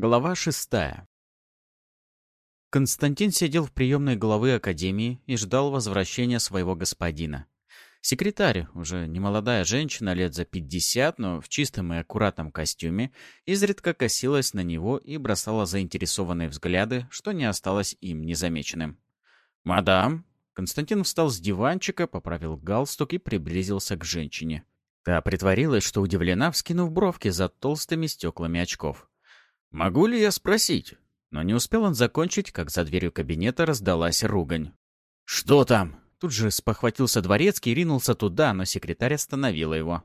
Глава шестая. Константин сидел в приемной главы академии и ждал возвращения своего господина. Секретарь, уже немолодая женщина, лет за пятьдесят, но в чистом и аккуратном костюме, изредка косилась на него и бросала заинтересованные взгляды, что не осталось им незамеченным. «Мадам!» Константин встал с диванчика, поправил галстук и приблизился к женщине. Та притворилась, что удивлена, вскинув бровки за толстыми стеклами очков. «Могу ли я спросить?» Но не успел он закончить, как за дверью кабинета раздалась ругань. «Что там?» Тут же спохватился дворецкий и ринулся туда, но секретарь остановила его.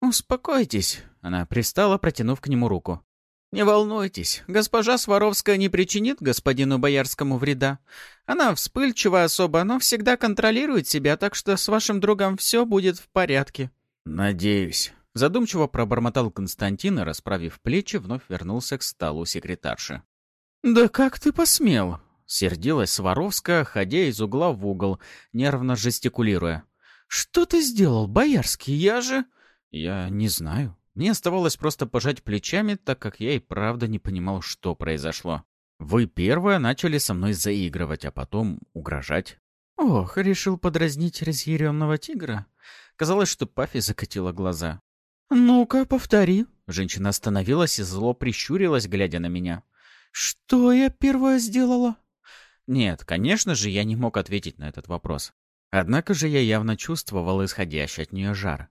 «Успокойтесь», — она пристала, протянув к нему руку. «Не волнуйтесь, госпожа Сваровская не причинит господину Боярскому вреда. Она вспыльчива особо, но всегда контролирует себя, так что с вашим другом все будет в порядке». «Надеюсь», Задумчиво пробормотал Константин и, расправив плечи, вновь вернулся к столу секретарши. «Да как ты посмел?» — сердилась Сваровская, ходя из угла в угол, нервно жестикулируя. «Что ты сделал, Боярский? Я же...» «Я не знаю. Мне оставалось просто пожать плечами, так как я и правда не понимал, что произошло. Вы первые начали со мной заигрывать, а потом угрожать». «Ох, решил подразнить разъяренного тигра?» Казалось, что Пафи закатила глаза. «Ну-ка, повтори». Женщина остановилась и зло прищурилась, глядя на меня. «Что я первое сделала?» Нет, конечно же, я не мог ответить на этот вопрос. Однако же я явно чувствовал исходящий от нее жар.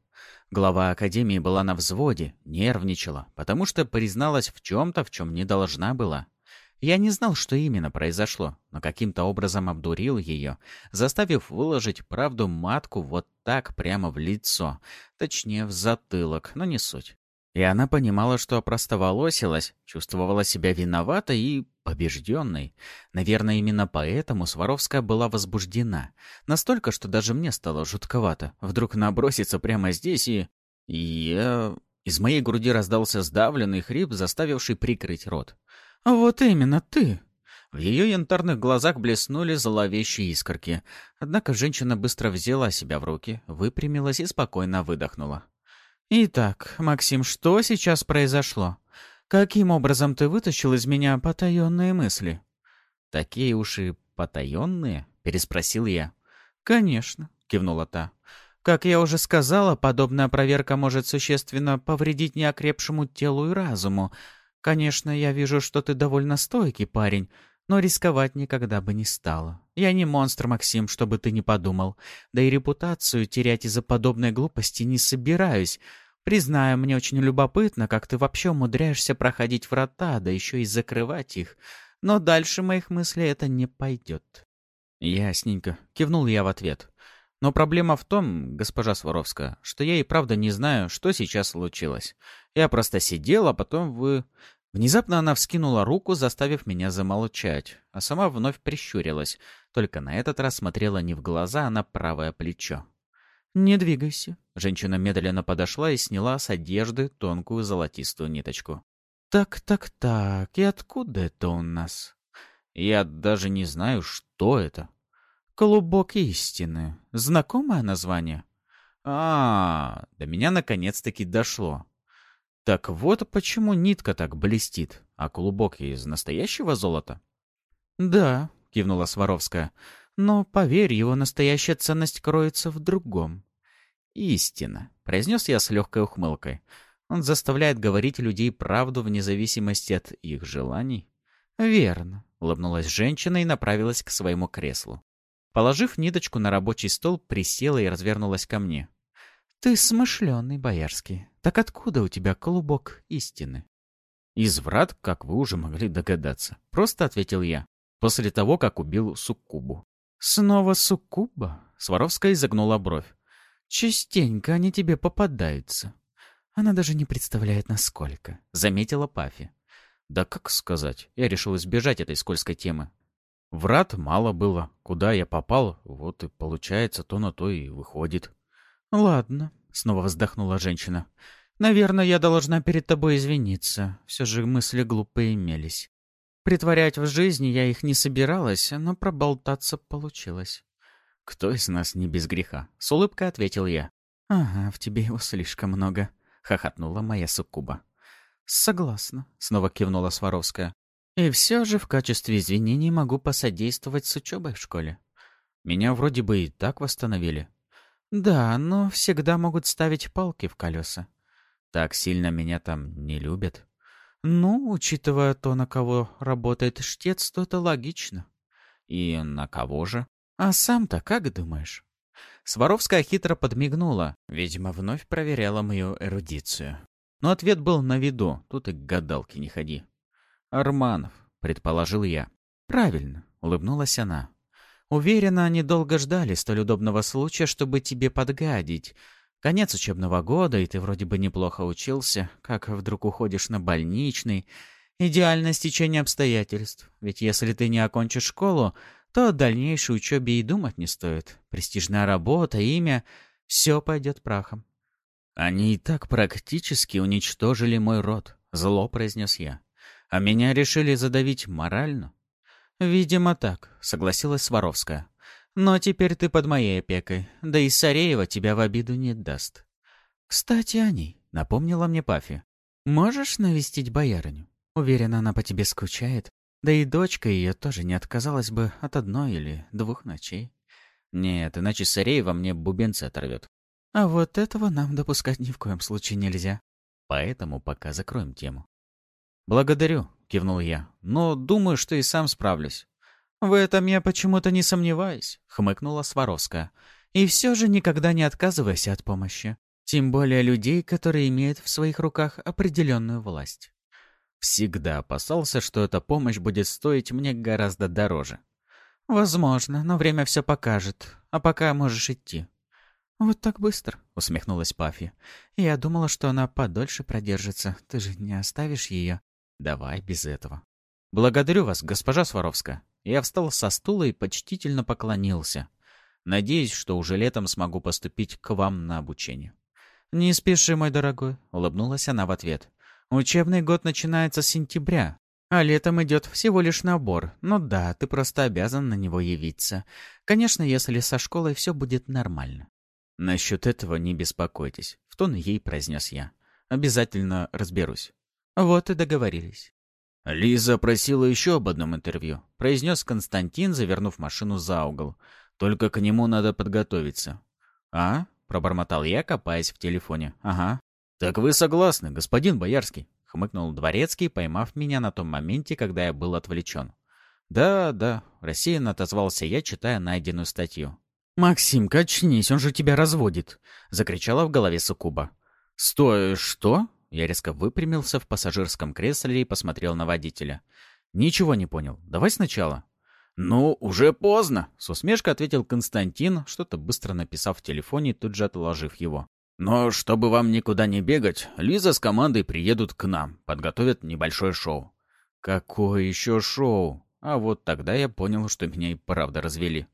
Глава Академии была на взводе, нервничала, потому что призналась в чем-то, в чем не должна была. Я не знал, что именно произошло, но каким-то образом обдурил ее, заставив выложить правду матку вот так прямо в лицо, точнее в затылок, но не суть. И она понимала, что опростоволосилась, чувствовала себя виноватой и побежденной. Наверное, именно поэтому Сваровская была возбуждена. Настолько, что даже мне стало жутковато. Вдруг наброситься прямо здесь и... И я... Из моей груди раздался сдавленный хрип, заставивший прикрыть рот. «Вот именно ты!» В ее янтарных глазах блеснули зловещие искорки. Однако женщина быстро взяла себя в руки, выпрямилась и спокойно выдохнула. «Итак, Максим, что сейчас произошло? Каким образом ты вытащил из меня потаенные мысли?» «Такие уж и потаенные?» — переспросил я. «Конечно», — кивнула та. «Как я уже сказала, подобная проверка может существенно повредить неокрепшему телу и разуму, Конечно, я вижу, что ты довольно стойкий парень, но рисковать никогда бы не стала. Я не монстр, Максим, чтобы ты не подумал. Да и репутацию терять из-за подобной глупости не собираюсь. Признаю, мне очень любопытно, как ты вообще умудряешься проходить врата, да еще и закрывать их. Но дальше моих мыслей это не пойдет. Ясненько. Кивнул я в ответ. Но проблема в том, госпожа Сваровская, что я и правда не знаю, что сейчас случилось. Я просто сидел, а потом вы... Внезапно она вскинула руку, заставив меня замолчать, а сама вновь прищурилась, только на этот раз смотрела не в глаза, а на правое плечо. «Не двигайся». Женщина медленно подошла и сняла с одежды тонкую золотистую ниточку. «Так, так, так, и откуда это у нас?» «Я даже не знаю, что это». «Клубок истины. Знакомое название?» а, -а, -а до меня наконец-таки дошло. Так вот почему нитка так блестит, а клубок из настоящего золота? Да, кивнула Сваровская, но поверь, его настоящая ценность кроется в другом. Истина, произнес я с легкой ухмылкой. Он заставляет говорить людей правду вне зависимости от их желаний. Верно, улыбнулась женщина и направилась к своему креслу. Положив ниточку на рабочий стол, присела и развернулась ко мне. «Ты смышленый, Боярский. Так откуда у тебя клубок истины?» «Из врат, как вы уже могли догадаться», — просто ответил я, после того, как убил Суккубу. «Снова Суккуба?» — Сваровская изогнула бровь. «Частенько они тебе попадаются. Она даже не представляет, насколько», — заметила Пафи. «Да как сказать? Я решил избежать этой скользкой темы. Врат мало было. Куда я попал, вот и получается, то на то и выходит». «Ладно», — снова вздохнула женщина. «Наверное, я должна перед тобой извиниться. Все же мысли глупые имелись. Притворять в жизни я их не собиралась, но проболтаться получилось». «Кто из нас не без греха?» — с улыбкой ответил я. «Ага, в тебе его слишком много», — хохотнула моя суккуба. «Согласна», — снова кивнула Сваровская. «И все же в качестве извинений могу посодействовать с учебой в школе. Меня вроде бы и так восстановили». «Да, но всегда могут ставить палки в колеса». «Так сильно меня там не любят?» «Ну, учитывая то, на кого работает штец, то это логично». «И на кого же?» «А сам-то как думаешь?» Сваровская хитро подмигнула, видимо, вновь проверяла мою эрудицию. Но ответ был на виду, тут и к гадалке не ходи. «Арманов», — предположил я. «Правильно», — улыбнулась она. «Уверена, они долго ждали столь удобного случая, чтобы тебе подгадить. Конец учебного года, и ты вроде бы неплохо учился, как вдруг уходишь на больничный. Идеальное стечение обстоятельств. Ведь если ты не окончишь школу, то о дальнейшей учебе и думать не стоит. Престижная работа, имя — все пойдет прахом. «Они и так практически уничтожили мой род», — зло произнес я. «А меня решили задавить морально?» «Видимо, так», — согласилась Сваровская. «Но теперь ты под моей опекой, да и Сареева тебя в обиду не даст». «Кстати, о ней», — напомнила мне Пафи. «Можешь навестить боярыню? Уверена, она по тебе скучает. Да и дочка ее тоже не отказалась бы от одной или двух ночей. Нет, иначе Сареева мне бубенцы оторвет. А вот этого нам допускать ни в коем случае нельзя. Поэтому пока закроем тему. «Благодарю», — кивнул я, — «но думаю, что и сам справлюсь». «В этом я почему-то не сомневаюсь», — хмыкнула Сваровская. «И все же никогда не отказывайся от помощи. Тем более людей, которые имеют в своих руках определенную власть». Всегда опасался, что эта помощь будет стоить мне гораздо дороже. «Возможно, но время все покажет. А пока можешь идти». «Вот так быстро», — усмехнулась Пафи. «Я думала, что она подольше продержится. Ты же не оставишь ее?» «Давай без этого». «Благодарю вас, госпожа Сваровская». Я встал со стула и почтительно поклонился. Надеюсь, что уже летом смогу поступить к вам на обучение. «Не спеши, мой дорогой», — улыбнулась она в ответ. Учебный год начинается с сентября, а летом идет всего лишь набор. Ну да, ты просто обязан на него явиться. Конечно, если со школой все будет нормально. Насчет этого не беспокойтесь, в тон ей произнес я. Обязательно разберусь. Вот и договорились. Лиза просила еще об одном интервью, произнес Константин, завернув машину за угол. Только к нему надо подготовиться. А? пробормотал я, копаясь в телефоне. Ага. «Так вы согласны, господин Боярский?» — хмыкнул Дворецкий, поймав меня на том моменте, когда я был отвлечен. «Да, да», — рассеянно отозвался я, читая найденную статью. «Максим, качнись, он же тебя разводит!» — закричала в голове Сукуба. «Стой, что?» Я резко выпрямился в пассажирском кресле и посмотрел на водителя. «Ничего не понял. Давай сначала». «Ну, уже поздно», — с усмешкой ответил Константин, что-то быстро написав в телефоне, тут же отложив его. Но чтобы вам никуда не бегать, Лиза с командой приедут к нам, подготовят небольшое шоу. Какое еще шоу? А вот тогда я понял, что меня и правда развели.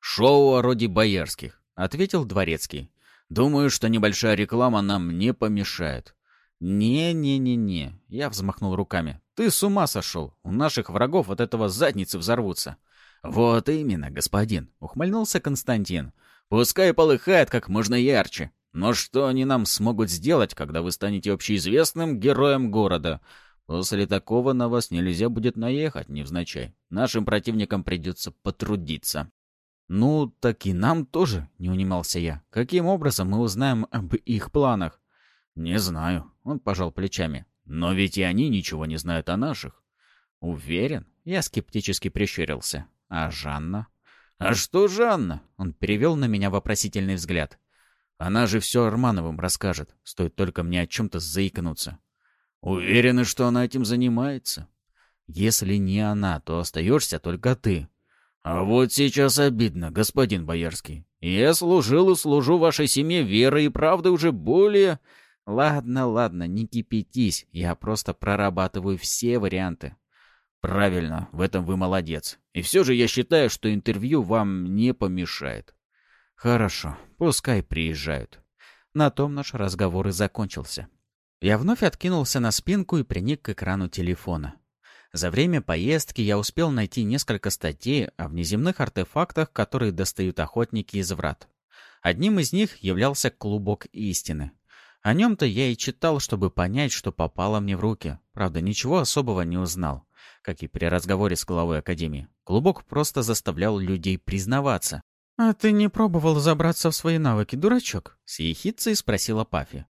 Шоу о роде боярских, ответил Дворецкий. Думаю, что небольшая реклама нам не помешает. «Не-не-не-не», — я взмахнул руками. «Ты с ума сошел! У наших врагов от этого задницы взорвутся!» «Вот именно, господин», — ухмыльнулся Константин. «Пускай полыхает как можно ярче. Но что они нам смогут сделать, когда вы станете общеизвестным героем города? После такого на вас нельзя будет наехать невзначай. Нашим противникам придется потрудиться. «Ну, так и нам тоже», — не унимался я. «Каким образом мы узнаем об их планах?» «Не знаю», — он пожал плечами. «Но ведь и они ничего не знают о наших». «Уверен?» — я скептически прищурился. «А Жанна?» «А что Жанна?» — он перевел на меня вопросительный взгляд. Она же все Армановым расскажет, стоит только мне о чем-то заикнуться. Уверены, что она этим занимается? Если не она, то остаешься только ты. А вот сейчас обидно, господин Боярский. Я служил и служу вашей семье верой и правдой уже более... Ладно, ладно, не кипятись, я просто прорабатываю все варианты. Правильно, в этом вы молодец. И все же я считаю, что интервью вам не помешает. Хорошо, пускай приезжают. На том наш разговор и закончился. Я вновь откинулся на спинку и приник к экрану телефона. За время поездки я успел найти несколько статей о внеземных артефактах, которые достают охотники из врат. Одним из них являлся клубок истины. О нем-то я и читал, чтобы понять, что попало мне в руки. Правда, ничего особого не узнал. Как и при разговоре с главой Академии. Клубок просто заставлял людей признаваться. «А ты не пробовал забраться в свои навыки, дурачок?» — с спросила Пафи.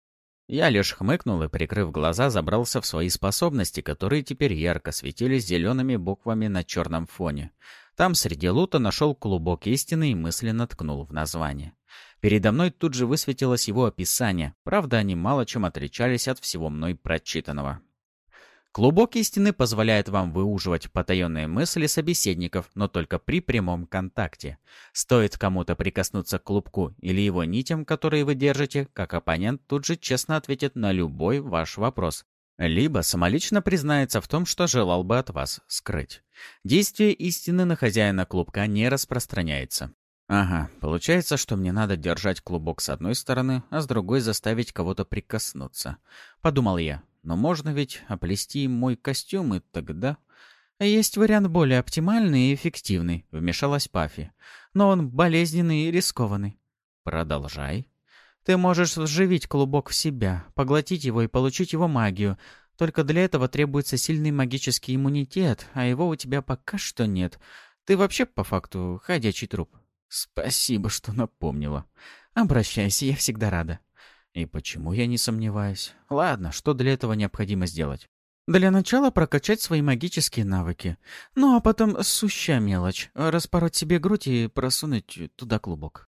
Я лишь хмыкнул и, прикрыв глаза, забрался в свои способности, которые теперь ярко светились зелеными буквами на черном фоне. Там среди лута нашел клубок истины и мысленно ткнул в название. Передо мной тут же высветилось его описание, правда, они мало чем отличались от всего мной прочитанного. Клубок истины позволяет вам выуживать потаенные мысли собеседников, но только при прямом контакте. Стоит кому-то прикоснуться к клубку или его нитям, которые вы держите, как оппонент тут же честно ответит на любой ваш вопрос. Либо самолично признается в том, что желал бы от вас скрыть. Действие истины на хозяина клубка не распространяется. Ага, получается, что мне надо держать клубок с одной стороны, а с другой заставить кого-то прикоснуться. Подумал я. Но можно ведь оплести мой костюм, и тогда... «Есть вариант более оптимальный и эффективный», — вмешалась Пафи. «Но он болезненный и рискованный». «Продолжай». «Ты можешь вживить клубок в себя, поглотить его и получить его магию. Только для этого требуется сильный магический иммунитет, а его у тебя пока что нет. Ты вообще, по факту, ходячий труп». «Спасибо, что напомнила. Обращайся, я всегда рада». И почему я не сомневаюсь? Ладно, что для этого необходимо сделать? Для начала прокачать свои магические навыки. Ну а потом сущая мелочь. Распороть себе грудь и просунуть туда клубок.